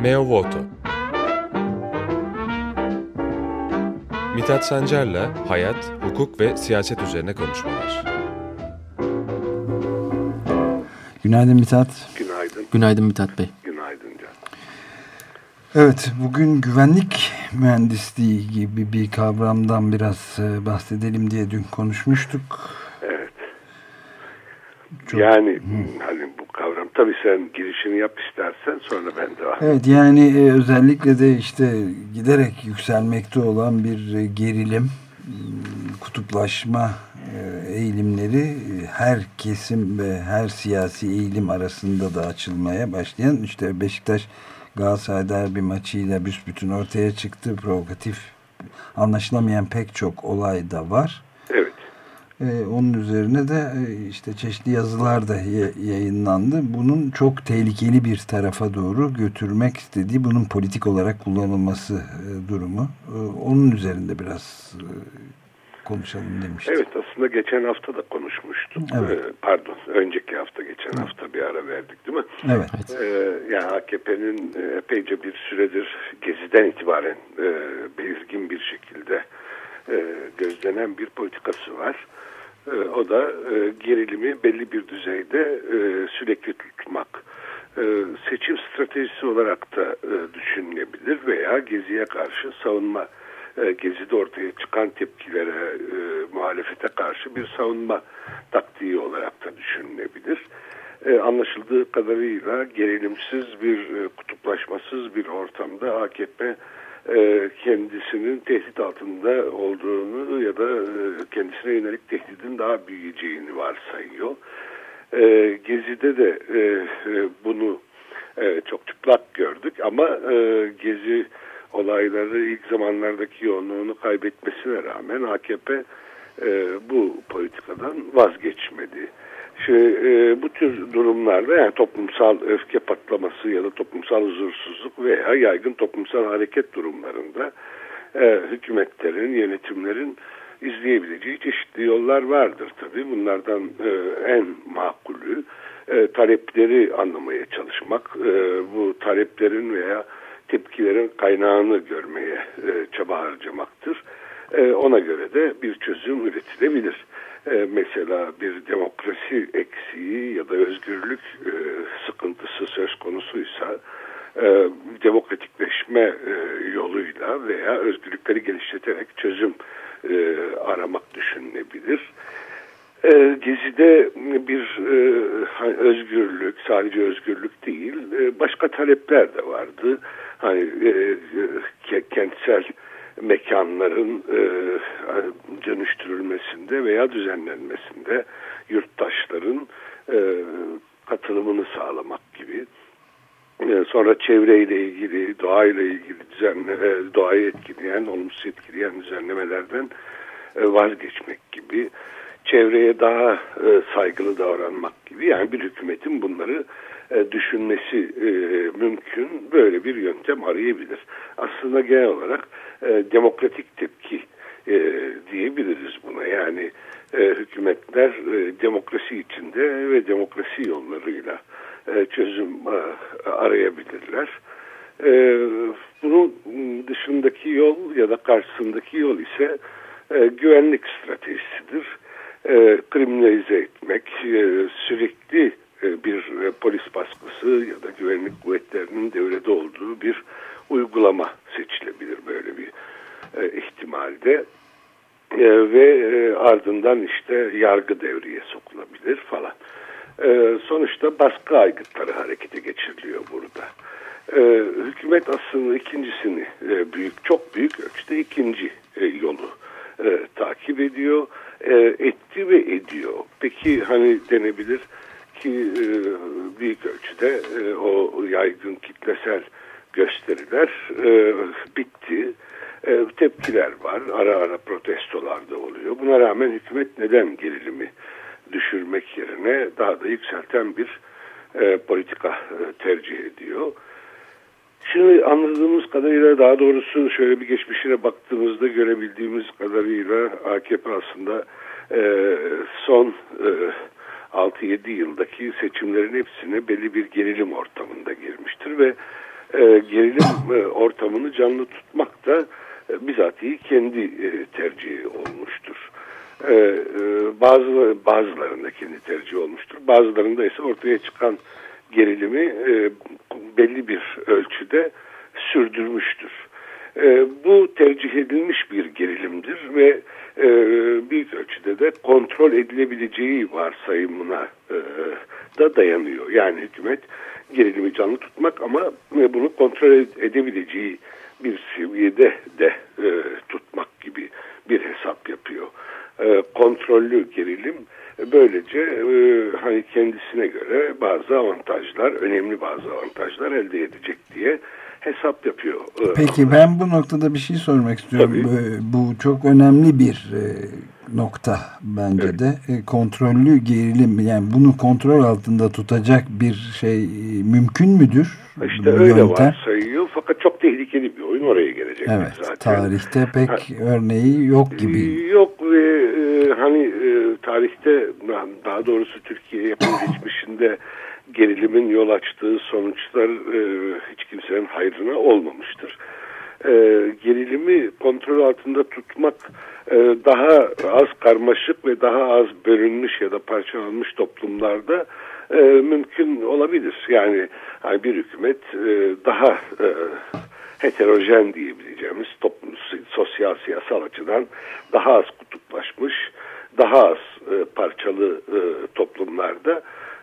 Meo Voto Mithat Sancar'la hayat, hukuk ve siyaset üzerine konuşmalar. Günaydın Mithat. Günaydın. Günaydın Mithat Bey. Günaydın Can. Evet, bugün güvenlik mühendisliği gibi bir kavramdan biraz e, bahsedelim diye dün konuşmuştuk. Evet. Çok... Yani kavram tabii sen girişini yap istersen sonra ben de Evet yani e, özellikle de işte giderek yükselmekte olan bir e, gerilim, kutuplaşma eğilimleri her kesim ve her siyasi eğilim arasında da açılmaya başlayan işte Beşiktaş Galatasaray derbi maçıyla büsbütün ortaya çıktı. Provokatif anlaşılamayan pek çok olay da var. Ee, onun üzerine de e, işte çeşitli yazılar da yayınlandı. Bunun çok tehlikeli bir tarafa doğru götürmek istediği, bunun politik olarak kullanılması e, durumu. E, onun üzerinde biraz e, konuşalım demiştim. Evet aslında geçen hafta da konuşmuştuk. Evet. Pardon önceki hafta geçen evet. hafta bir ara verdik değil mi? Evet. Yani AKP'nin e, epeyce bir süredir Gezi'den itibaren e, belirgin bir şekilde e, gözlenen bir politikası var. E, o da e, gerilimi belli bir düzeyde e, sürekli tutmak. Seçim stratejisi olarak da düşünülebilir veya Gezi'ye karşı savunma Gezi'de ortaya çıkan tepkilere, muhalefete karşı bir savunma taktiği olarak da düşünülebilir. Anlaşıldığı kadarıyla gerilimsiz bir, kutuplaşmasız bir ortamda AKP kendisinin tehdit altında olduğunu ya da e, kendisine yönelik tehdidin daha büyüyeceğini varsayıyor. E, Gezi'de de e, e, bunu e, çok çıplak gördük ama e, Gezi olayları ilk zamanlardaki yoğunluğunu kaybetmesine rağmen AKP e, bu politikadan vazgeçmedi. E, bu tür durumlarda yani toplumsal öfke patlaması ya da toplumsal huzursuzluk veya yaygın toplumsal hareket durumlarında e, hükümetlerin, yönetimlerin izleyebileceği çeşitli yollar vardır tabii. Bunlardan e, en makulü talepleri anlamaya çalışmak, bu taleplerin veya tepkilerin kaynağını görmeye çaba harcamaktır. Ona göre de bir çözüm üretilebilir. E, mesela bir demokrasi eksiği ya da özgürlük e, sıkıntısı söz konusuysa e, demokratikleşme yoluyla veya özgürlükleri geliştirerek çözüm aramak düşünülebilir. E, Gezi'de bir e, özgürlük, sadece özgürlük değil, başka talepler de vardı. Hani e, kentsel mekanların e, dönüştürülmesinde veya düzenlenmesinde yurttaşların e, katılımını sağlamak gibi. E, sonra çevreyle ilgili, doğayla ilgili düzenleme, doğayı etkileyen, olumsuz etkileyen düzenlemelerden e, vazgeçmek gibi çevreye daha e, saygılı davranmak gibi yani bir hükümetin bunları e, düşünmesi e, mümkün böyle bir yöntem arayabilir. Aslında genel olarak e, demokratik tepki e, diyebiliriz buna. Yani e, hükümetler e, demokrasi içinde ve demokrasi yollarıyla e, çözüm e, arayabilirler. E, bunun dışındaki yol ya da karşısındaki yol ise e, güvenlik stratejisidir. E, kriminalize etmek, e, sürekli e, bir e, polis baskısı ya da güvenlik kuvvetlerinin devrede olduğu bir uygulama seçilebilir e, ihtimalde. E, ve e, ardından işte yargı devreye sokulabilir falan. E, sonuçta baskı aygıtları harekete geçiriliyor burada. Hükümet aslında ikincisini büyük, çok büyük ölçüde ikinci yolu takip ediyor etti ve ediyor. Peki hani denebilir ki büyük ölçüde o yaygın kitlesel gösteriler bitti. E, tepkiler var. Ara ara protestolar da oluyor. Buna rağmen hükümet neden gerilimi düşürmek yerine daha da yükselten bir e, politika e, tercih ediyor. Şimdi anladığımız kadarıyla daha doğrusu şöyle bir geçmişine baktığımızda görebildiğimiz kadarıyla AKP aslında e, son e, 6-7 yıldaki seçimlerin hepsine belli bir gerilim ortamında girmişti. gerilimdir ve e, gerilim e, ortamını canlı tutmak da e, bizatihi kendi e, tercihi olmuştur. E, e, bazı bazılarında kendi tercihi olmuştur. Bazılarında ise ortaya çıkan gerilimi belli bir ölçüde sürdürmüştür. Bu tercih edilmiş bir gerilimdir ve e, büyük ölçüde de kontrol edilebileceği varsayımına e, da dayanıyor. Yani hükümet gerilimi canlı tutmak ama bunu kontrol edebileceği bir seviyede de e, tutmak gibi bir hesap yapıyor. E, kontrollü gerilim böylece e, hani kendisine göre bazı avantajlar, önemli bazı avantajlar elde edecek diye hesap yapıyor. E, Peki ben bu noktada bir şey sormak istiyorum. Tabii. Bu çok önemli bir e, nokta bence evet. de. E, kontrollü gerilim yani bunu kontrol altında tutacak bir şey mümkün müdür? İşte öyle yöntem? var sayıyor fakat çok tehlikeli bir oyun oraya gelecek evet, zaten. Tarihte pek ha, örneği yok gibi. Yok ve e, hani e, tarihte daha doğrusu Türkiye yakın geçmişinde gerilimin yol açtığı sonuçlar e, hiç kimsenin hayrına olmamıştır. E, gerilimi kontrol altında tutmak e, daha az karmaşık ve daha az bölünmüş ya da parçalanmış toplumlarda e, mümkün olabilir. Yani hani bir hükümet e, daha e, heterojen diyebileceğimiz toplum, sosyal siyasal açıdan daha az kutuplaşmış, daha az e, parçalı e, toplumlarda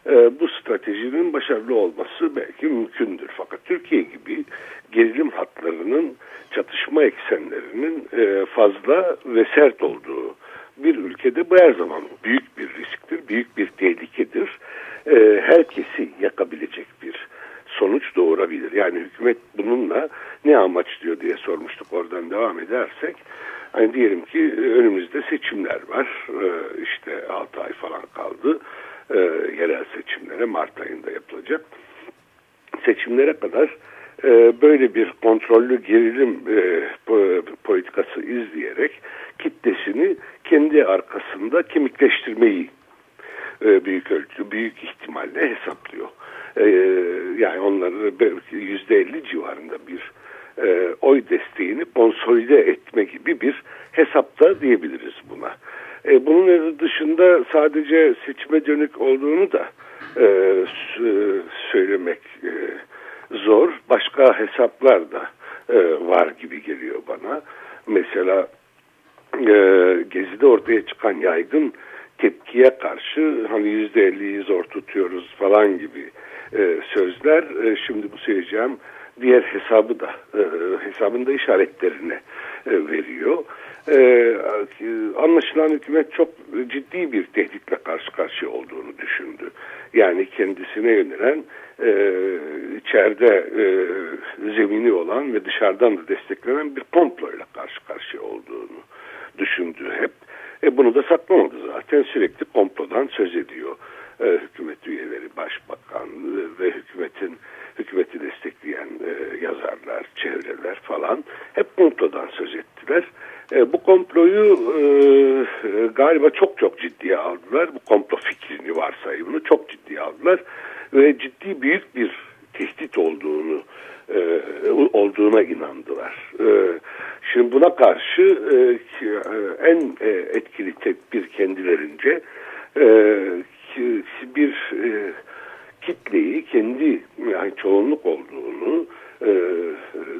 e, bu stratejinin başarılı olması belki mümkündür. Fakat Türkiye gibi gerilim hatlarının çatışma eksenlerinin e, fazla ve sert olduğu bir ülkede bu her zaman büyük bir risktir, büyük bir tehlikedir. E, herkesi yakabilecek bir sonuç doğurabilir. Yani hükümet bununla ne amaçlıyor diye sormuştuk oradan devam edersek. Hani diyelim ki önümüzde seçimler var. Ee, işte 6 ay falan kaldı. Ee, yerel seçimlere Mart ayında yapılacak. Seçimlere kadar e, böyle bir kontrollü gerilim e, politikası izleyerek kitlesini kendi arkasında kemikleştirmeyi e, büyük ölçü, büyük ihtimalle hesaplıyor. E, yani onları yüzde elli civarında bir e, oy desteğini konsolide etme gibi bir hesapta diyebiliriz buna. E, bunun dışında sadece seçime dönük olduğunu da e, söylemek e, zor. Başka hesaplar da e, var gibi geliyor bana. Mesela e, Gezi'de ortaya çıkan yaygın tepkiye karşı hani yüzde elliyi zor tutuyoruz falan gibi e, sözler e, şimdi bu söyleyeceğim diğer hesabı da e, hesabında işaretlerine e, veriyor. E, anlaşılan hükümet çok ciddi bir tehditle karşı karşıya olduğunu düşündü. Yani kendisine yönelen e, içeride e, zemini olan ve dışarıdan da desteklenen bir komployla karşı karşıya olduğunu düşündü hep. E bunu da saklamadı zaten sürekli komplodan söz ediyor. E, hükümet üyeleri, başbakan ve hükümetin hükümeti destekleyen e, yazarlar, çevreler falan hep komplodan söz ettiler. E, bu komployu galiba çok çok ciddiye aldılar. Bu komplo fikrini varsayımını çok ciddiye aldılar ve ciddi büyük bir tehdit olduğunu olduğuna inandılar. Şimdi buna karşı en e, etkili tedbir kendilerince bir e, kitleyi kendi yani çoğunluk olduğunu e,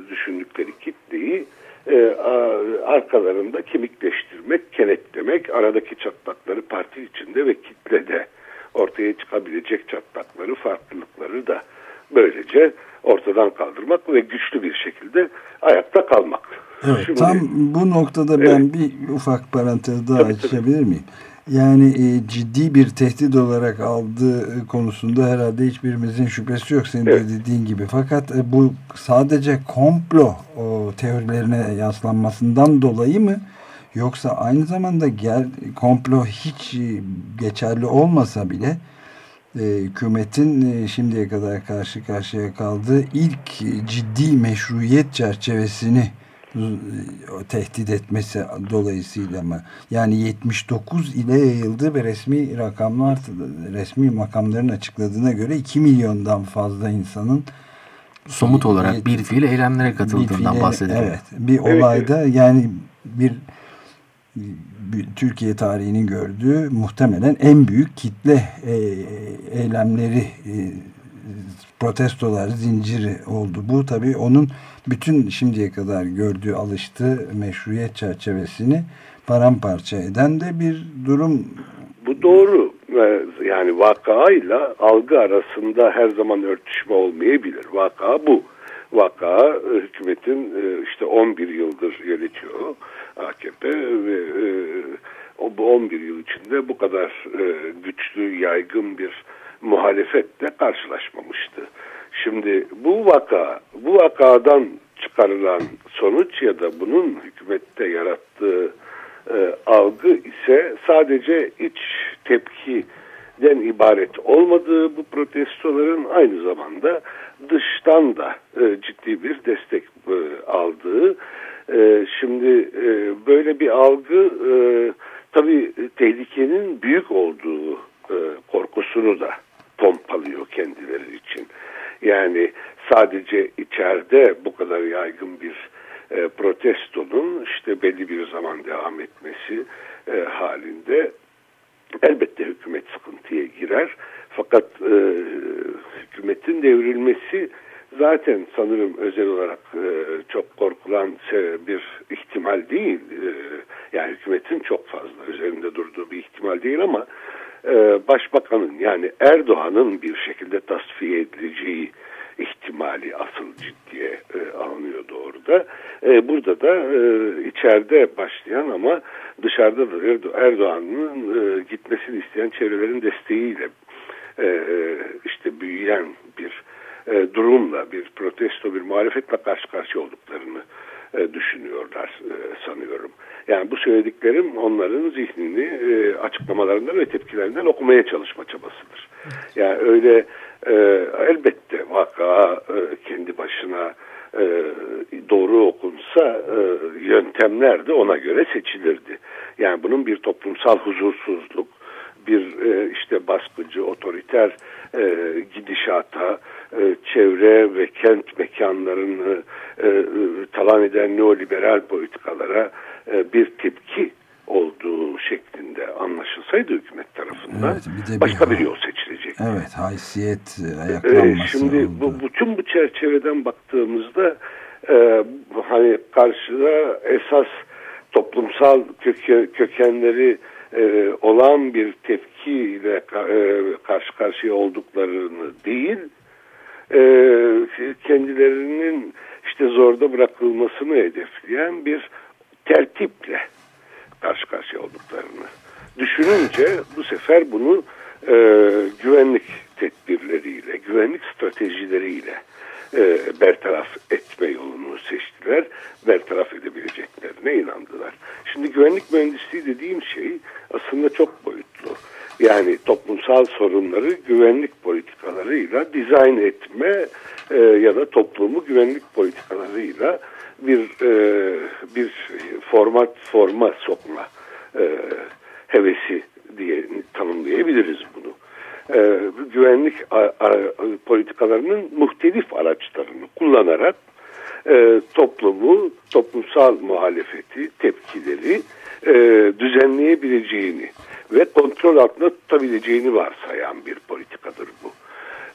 düşündükleri kitleyi e, arkalarında kemikleştirmek, kenetlemek, aradaki çatlakları parti içinde ve kitlede ortaya çıkabilecek çatlakları, farklılıkları da böylece ortadan kaldırmak ve güçlü bir şekilde ayakta kalmak. Evet, Şimdi, tam bu noktada evet. ben bir ufak parantez daha tabii, açabilir tabii. miyim? Yani e, ciddi bir tehdit olarak aldığı konusunda herhalde hiçbirimizin şüphesi yok senin evet. de dediğin gibi. Fakat e, bu sadece komplo o, teorilerine yaslanmasından dolayı mı? Yoksa aynı zamanda gel, komplo hiç e, geçerli olmasa bile e, hükümetin e, şimdiye kadar karşı karşıya kaldığı ilk ciddi meşruiyet çerçevesini tehdit etmesi dolayısıyla mı? Yani 79 ile yayıldı ve resmi rakamlar resmi makamların açıkladığına göre 2 milyondan fazla insanın somut olarak bir fiil eylemlere katıldığından bir bahsediyor. Evet. Bir olayda evet. yani bir, bir Türkiye tarihinin gördüğü muhtemelen en büyük kitle e, eylemleri e, protestolar zinciri oldu. Bu tabii onun bütün şimdiye kadar gördüğü alıştığı meşruiyet çerçevesini paramparça eden de bir durum. Bu doğru. Yani vakayla algı arasında her zaman örtüşme olmayabilir. Vaka bu. Vaka e, hükümetin e, işte 11 yıldır yönetiyor AKP ve e, bu 11 yıl içinde bu kadar güçlü, yaygın bir muhalefetle karşılaşmamıştı. Şimdi bu vaka, bu vakadan çıkarılan sonuç ya da bunun hükümette yarattığı e, algı ise sadece iç tepkiden ibaret olmadığı bu protestoların aynı zamanda dıştan da e, ciddi bir destek e, aldığı. E, şimdi e, böyle bir algı e, tabii tehlikenin büyük olduğu e, korkusunu da pompalıyor kendileri için. Yani sadece içeride bu kadar yaygın bir e, protestonun işte belli bir zaman devam etmesi e, halinde elbette hükümet sıkıntıya girer. Fakat e, hükümetin devrilmesi zaten sanırım özel olarak e, çok korkulan bir ihtimal değil. E, yani hükümetin çok fazla üzerinde durduğu bir ihtimal değil ama e, başbakanın yani Erdoğan'ın bir şekilde tasfiye edileceği ihtimali asıl ciddiye e, alınıyordu orada. E, burada da e, içeride başlayan ama dışarıda da Erdoğan'ın e, gitmesini isteyen çevrelerin desteğiyle e, e, işte büyüyen bir e, durumla, bir protesto, bir muhalefetle karşı karşıya olduklarını e, düşünüyorlar e, sanıyorum. Yani bu söylediklerim onların zihnini e, açıklamalarından ve tepkilerinden okumaya çalışma çabasıdır. Yani öyle e, elbette vaka e, kendi başına e, doğru okunsa e, yöntemler de ona göre seçilirdi. Yani bunun bir toplumsal huzursuzluk, bir e, işte baskıcı, otoriter e, gidişata, e, çevre ve kent mekanlarını e, e, talan eden neoliberal politikalara e, bir tepki olduğu şeklinde anlaşılsaydı hükümet tarafından evet, bir de başka bir, bir yol seçilecek. Evet, haysiyet e, ayaklanması ee, Şimdi oldu. bu bütün bu çerçeveden baktığımızda e, hani karşıda esas toplumsal köke, kökenleri e, olan bir tepkiyle e, karşı karşıya olduklarını değil e, kendilerinin işte zorda bırakılmasını hedefleyen bir tertiple karşı karşıya olduklarını düşününce bu sefer bunu e, güvenlik tedbirleriyle, güvenlik stratejileriyle e, bertaraf etme yolunu seçtiler. Bertaraf edebileceklerine inandılar. Şimdi güvenlik mühendisliği dediğim şey aslında çok boyutlu. Yani toplumsal sorunları güvenlik politikalarıyla dizayn etme e, ya da toplumu güvenlik politikalarıyla bir e, bir format forma sokma e, hevesi diye tanımlayabiliriz bunu. E, güvenlik a, a, politikalarının muhtelif araçlarını kullanarak e, toplumu, toplumsal muhalefeti, tepkileri e, düzenleyebileceğini ve kontrol altında tutabileceğini varsayan bir politikadır bu.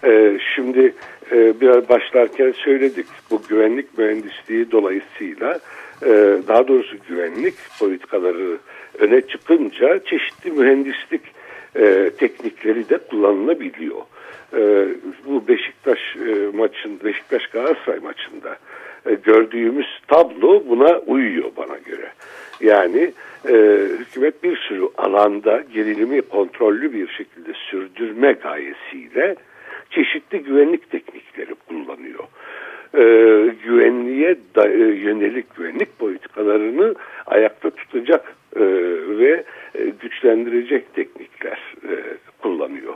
E, şimdi e, biraz başlarken söyledik bu güvenlik mühendisliği dolayısıyla e, daha doğrusu güvenlik politikaları öne çıkınca çeşitli mühendislik e, teknikleri de kullanılabiliyor. E, bu Beşiktaş e, maçın Beşiktaş Galatasaray maçında e, gördüğümüz tablo buna uyuyor bana göre. Yani e, hükümet bir sürü alanda gerilimi kontrollü bir şekilde sürdürme gayesiyle çeşitli güvenlik teknikleri kullanıyor. E, güvenliğe da, e, yönelik güvenlik politikalarını ayakta tutacak e, ve e, güçlendirecek teknikler e, kullanıyor.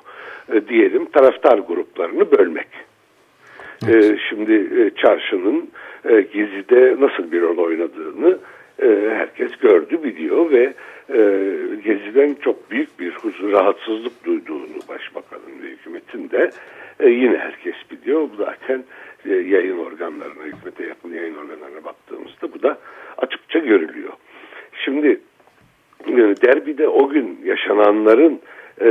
E, diyelim taraftar gruplarını bölmek. E, şimdi e, çarşının e, Gezi'de nasıl bir rol oynadığını herkes gördü biliyor ve e, Gezi'den çok büyük bir huzur, rahatsızlık duyduğunu başbakanın ve hükümetin de e, yine herkes biliyor. Bu zaten e, yayın organlarına, hükümete yakın yayın organlarına baktığımızda bu da açıkça görülüyor. Şimdi e, derbide o gün yaşananların e,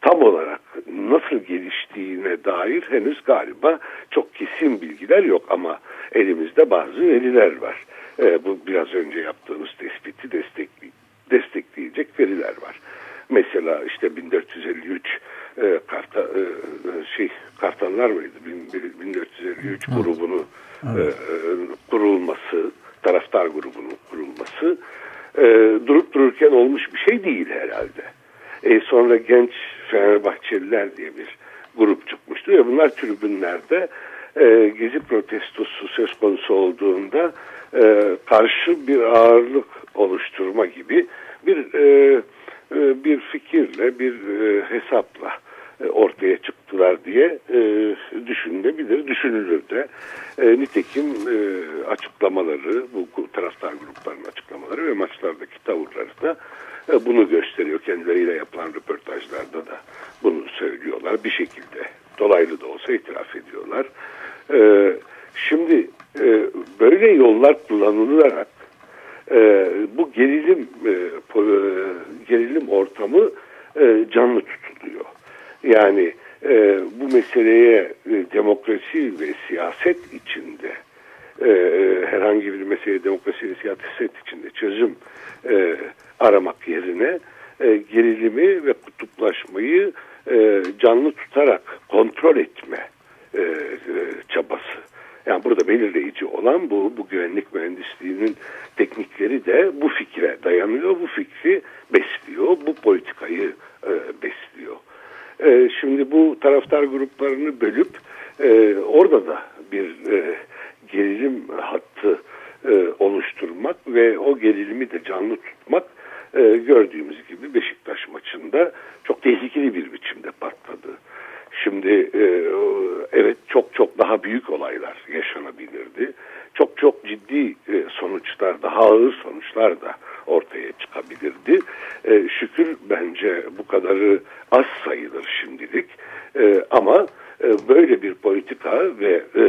tam olarak nasıl geliştiğine dair henüz galiba çok kesin bilgiler yok ama elimizde bazı veriler var. E, bu biraz önce yaptığımız tespiti destekli, destekleyecek veriler var. Mesela işte 1453 e, Karta, e, şey Kartallar mıydı? 1453 grubunu evet. E, kurulması, taraftar grubunun kurulması e, durup dururken olmuş bir şey değil herhalde. E, sonra genç Fenerbahçeliler diye bir grup çıkmıştı ve bunlar tribünlerde e, gezi protestosu söz konusu olduğunda e, karşı bir ağırlık oluşturma gibi bir e, e, bir fikirle, bir e, hesapla e, ortaya çıktılar diye e, düşünülebilir, düşünülür de. E, nitekim e, açıklamaları, bu taraftar gruplarının açıklamaları ve maçlardaki tavırları da e, bunu gösteriyor. Kendileriyle yapılan röportajlarda da bunu söylüyorlar. Bir şekilde dolaylı da olsa itiraf ediyorlar. E, şimdi e, böyle yollar kullanılarak e, bu gerilim e, gerilim ortamı canlı tutuluyor. Yani bu meseleye demokrasi ve siyaset içinde herhangi bir meseleye demokrasi ve siyaset içinde çözüm aramak yerine gerilimi ve kutuplaşmayı canlı tutarak kontrol etme çabası. Yani burada belirleyici olan bu, bu güvenlik mühendisliğinin teknikleri de bu fikre dayanıyor, bu fikri besliyor, bu politikayı e, besliyor. E, şimdi bu taraftar gruplarını bölüp e, orada da bir e, gerilim hattı e, oluşturmak ve o gerilimi de canlı tutmak e, gördüğümüz gibi Beşiktaş maçında çok tehlikeli bir biçimde patladı. Şimdi e, evet çok çok daha büyük olaylar yaşanabilirdi. Çok çok ciddi e, sonuçlar, daha ağır sonuçlar da ortaya çıkabilirdi. E, şükür bence bu kadarı az sayılır şimdilik. E, ama e, böyle bir politika ve e,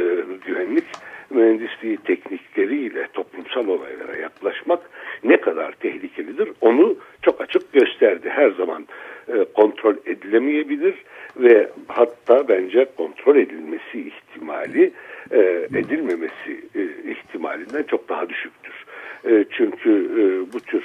güvenlik mühendisliği teknikleriyle toplumsal olaylara yaklaşmak ne kadar tehlikelidir onu çok açık gösterdi. Her zaman e, kontrol edilemeyebilir ve hatta bence kontrol edilmesi ihtimali e, edilmemesi e, ihtimalinden çok daha düşüktür. E, çünkü e, bu tür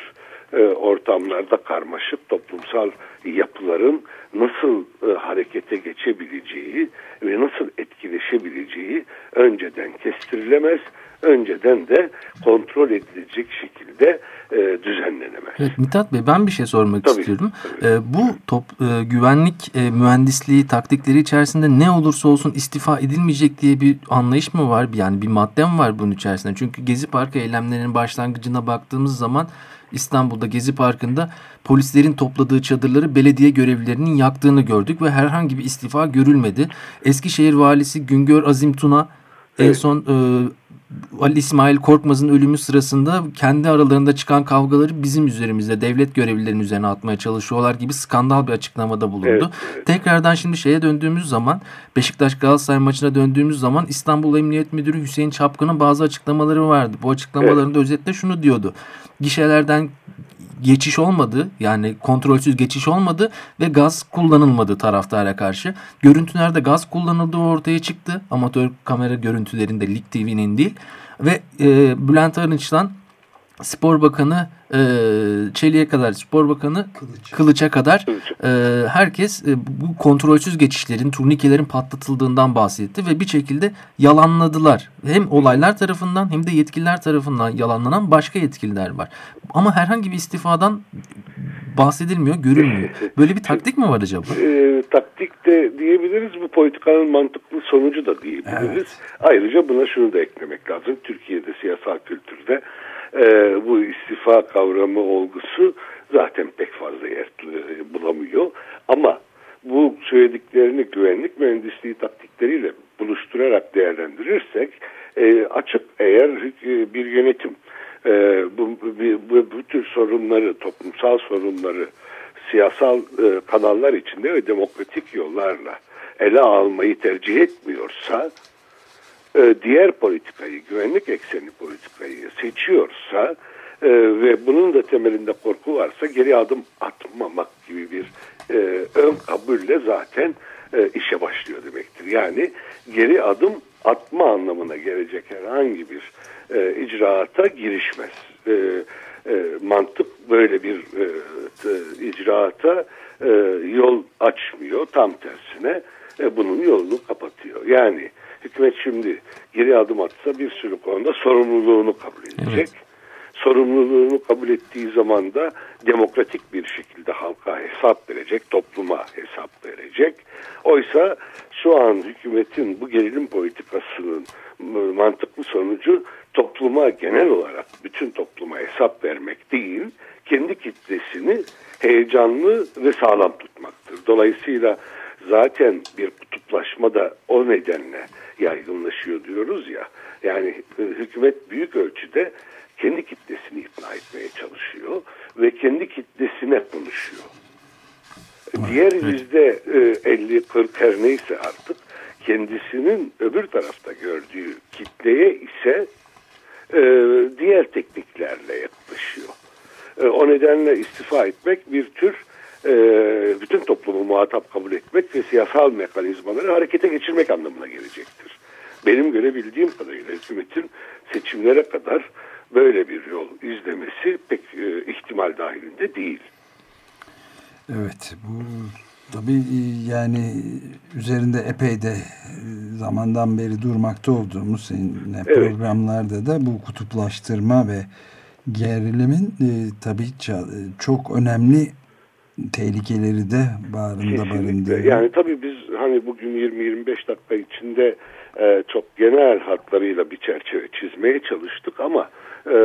e, ortamlarda karmaşık toplumsal yapıların nasıl e, harekete geçebileceği ve nasıl etkileşebileceği önceden kestirilemez, önceden de kontrol edilecek şekilde e, düzenlenemez. Evet, Mithat Bey ben bir şey sormak tabii, istiyorum. Tabii. E, bu top, e, güvenlik e, mühendisliği taktikleri içerisinde ne olursa olsun istifa edilmeyecek diye bir anlayış mı var? Yani bir madde mi var bunun içerisinde? Çünkü Gezi Parkı eylemlerinin başlangıcına baktığımız zaman İstanbul'da Gezi Parkı'nda polislerin topladığı çadırları belediye görevlilerinin yaktığını gördük ve herhangi bir istifa görülmedi. Eskişehir valisi Güngör Azim Tuna evet. en son e, Ali İsmail Korkmaz'ın ölümü sırasında kendi aralarında çıkan kavgaları bizim üzerimizde devlet görevlilerinin üzerine atmaya çalışıyorlar gibi skandal bir açıklamada bulundu. Evet. Tekrardan şimdi şeye döndüğümüz zaman Beşiktaş Galatasaray maçına döndüğümüz zaman İstanbul Emniyet Müdürü Hüseyin Çapkın'ın bazı açıklamaları vardı. Bu açıklamalarında evet. özetle şunu diyordu. Gişelerden geçiş olmadı. Yani kontrolsüz geçiş olmadı ve gaz kullanılmadı taraftara karşı. Görüntülerde gaz kullanıldığı ortaya çıktı. Amatör kamera görüntülerinde Lig TV'nin değil. Ve e, Bülent Arınç'tan Spor Bakanı e, Çelik'e kadar Spor Bakanı Kılıç. Kılıç'a kadar e, herkes e, bu kontrolsüz geçişlerin, turnikelerin patlatıldığından bahsetti ve bir şekilde yalanladılar. Hem olaylar tarafından hem de yetkililer tarafından yalanlanan başka yetkililer var. Ama herhangi bir istifadan bahsedilmiyor, görülmüyor. Böyle bir taktik mi var acaba? E, taktik de diyebiliriz. Bu politikanın mantıklı sonucu da diyebiliriz. Evet. Ayrıca buna şunu da eklemek lazım. Türkiye'de siyasal kültürde e, bu istifa kavramı olgusu zaten pek fazla yer e, bulamıyor. Ama bu söylediklerini güvenlik mühendisliği taktikleriyle buluşturarak değerlendirirsek e, açık eğer e, bir yönetim e, bu, bu, bu, bu tür sorunları, toplumsal sorunları siyasal e, kanallar içinde ve demokratik yollarla ele almayı tercih etmiyorsa e, diğer politikayı, güvenlik ekseni politikayı seçiyorsa e, ve bunun da temelinde korku varsa geri adım atmamak gibi bir e, ön kabulle zaten e, işe başlıyor demektir. Yani geri adım atma anlamına gelecek herhangi bir e, icraata girişmez. E, e, mantık böyle bir e, e, icraata e, yol açmıyor. Tam tersine e, bunun yolunu kapatıyor. Yani hükümet şimdi geri adım atsa bir sürü konuda sorumluluğunu kabul edecek. Evet. Sorumluluğunu kabul ettiği zaman da demokratik bir şekilde halka hesap verecek, topluma hesap verecek. Oysa şu an hükümetin bu gerilim politikasının mantıklı sonucu topluma genel olarak bütün topluma hesap vermek değil, kendi kitlesini heyecanlı ve sağlam tutmaktır. Dolayısıyla zaten bir kutuplaşma da o nedenle yaygınlaşıyor diyoruz ya. Yani hükümet büyük ölçüde kendi kitlesini ikna etmeye çalışıyor ve kendi kitlesine konuşuyor. Diğer yüzde 50-40 e, her neyse artık kendisinin öbür tarafta gördüğü kitleye ise e, diğer tekniklerle yaklaşıyor. E, o nedenle istifa etmek bir tür e, bütün toplumu muhatap kabul etmek ve siyasal mekanizmaları harekete geçirmek anlamına gelecektir. Benim görebildiğim kadarıyla hükümetin seçimlere kadar böyle bir yol izlemesi pek e, ihtimal dahilinde değil. Evet bu tabii e, yani üzerinde epey de e, zamandan beri durmakta olduğumuz seninle evet. programlarda da bu kutuplaştırma ve gerilimin e, tabii çok önemli tehlikeleri de barında barındırıyor. Yani tabii biz hani bugün 20-25 dakika içinde e, çok genel hatlarıyla bir çerçeve çizmeye çalıştık ama e,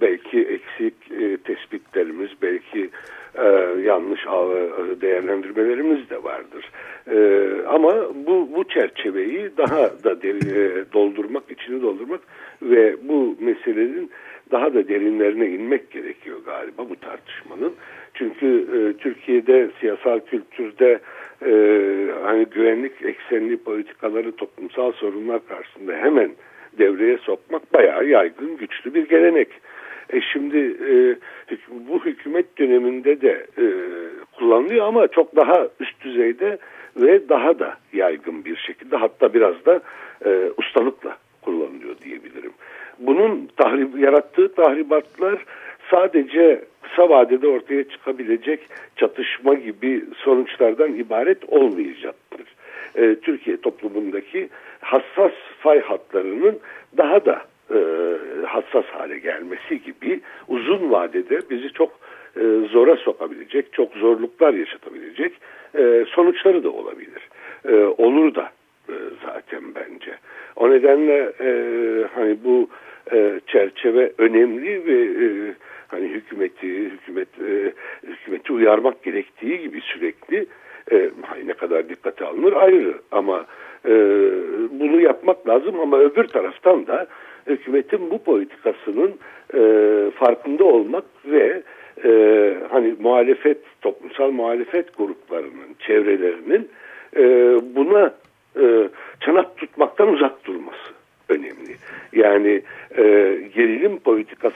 belki eksik e, tespitlerimiz, belki e, yanlış değerlendirmelerimiz de vardır. E, ama bu, bu çerçeveyi daha da derin, e, doldurmak, içini doldurmak ve bu meselenin daha da derinlerine inmek gerekiyor galiba bu tartışmanın. Çünkü e, Türkiye'de siyasal kültürde e, hani güvenlik eksenli politikaları toplumsal sorunlar karşısında hemen devreye sokmak bayağı yaygın, güçlü bir gelenek. E şimdi e, bu hükümet döneminde de e, kullanılıyor ama çok daha üst düzeyde ve daha da yaygın bir şekilde hatta biraz da e, ustalıkla kullanılıyor diyebilirim. Bunun tahrip, yarattığı tahribatlar sadece kısa vadede ortaya çıkabilecek çatışma gibi sonuçlardan ibaret olmayacaktır. E, Türkiye toplumundaki hassas fay hatlarının daha da e, hassas hale gelmesi gibi uzun vadede bizi çok e, zora sokabilecek, çok zorluklar yaşatabilecek e, sonuçları da olabilir. E, olur da e, zaten bence. O nedenle e, hani bu e, çerçeve önemli ve e, hani hükümeti hükümet e, hükümeti uyarmak gerektiği gibi sürekli e, ne kadar dikkate alınır ayrı ama e, bunu yapmak lazım ama öbür taraftan da hükümetin bu politikasının e, farkında olmak ve e, hani muhalefet toplumsal muhalefet gruplarının çevrelerinin e, buna e, çanak tutmaktan uzak durması önemli. Yani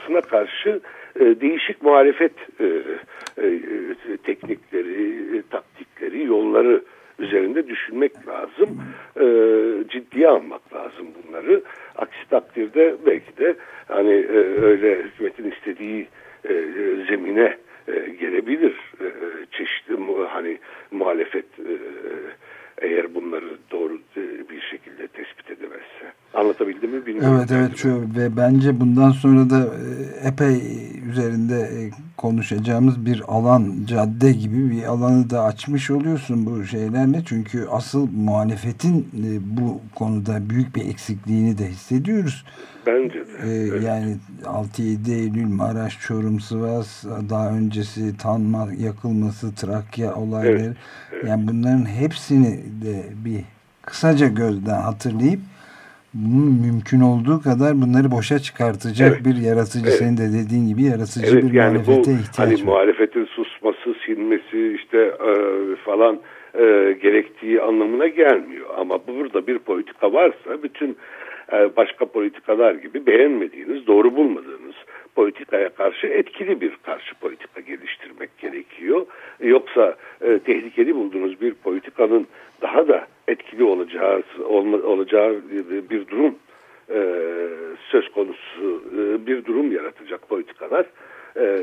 politikasına karşı e, değişik muhalefet e, teknikleri, e, taktikleri, yolları üzerinde düşünmek lazım. E, ciddiye almak lazım bunları. Aksi takdirde belki de hani e, öyle hükümetin istediği e, zemine e, gelebilir. E, çeşitli hani muhalefet e, eğer bunları doğru e, bir şekilde tespit edemezse. Anlatabildim mi bilmiyorum. Evet evet şu ve bence bundan sonra da e, epey üzerinde e, konuşacağımız bir alan cadde gibi bir alanı da açmış oluyorsun bu şeylerle. Çünkü asıl muhalefetin bu konuda büyük bir eksikliğini de hissediyoruz. Bence de. Ee, evet. Yani 6-7 Eylül Maraş, Çorum, Sivas, daha öncesi Tanma yakılması, Trakya olayları. Evet, evet. Yani bunların hepsini de bir kısaca gözden hatırlayıp mümkün olduğu kadar bunları boşa çıkartacak evet. bir yaratıcı evet. senin de dediğin gibi yaratıcı evet, bir yani muhalefete bu, ihtiyaç hani var. Muhalefetin susması, silmesi işte e, falan e, gerektiği anlamına gelmiyor. Ama burada bir politika varsa bütün e, başka politikalar gibi beğenmediğiniz, doğru bulmadığınız politikaya karşı etkili bir karşı politika geliştirmek gerekiyor. Yoksa e, tehlikeli bulduğunuz bir politikanın daha da etkili olacağı, olma, olacağı bir durum e, söz konusu e, bir durum yaratacak politikalar e,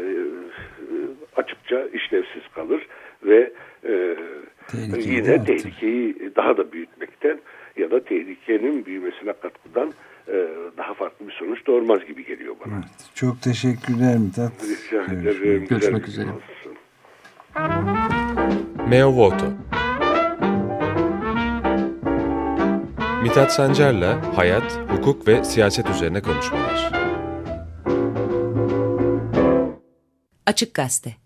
açıkça işlevsiz kalır ve e, yine tehlikeyi daha da büyütmekten ya da tehlikenin büyümesine katkıdan daha farklı bir sonuç doğurmaz gibi geliyor bana. Evet, çok teşekkürler Mithat. Rica ederim. Görüşmek üzere. Meo Voto Mithat Sancar'la hayat, hukuk ve siyaset üzerine konuşmalar. Açık Gazete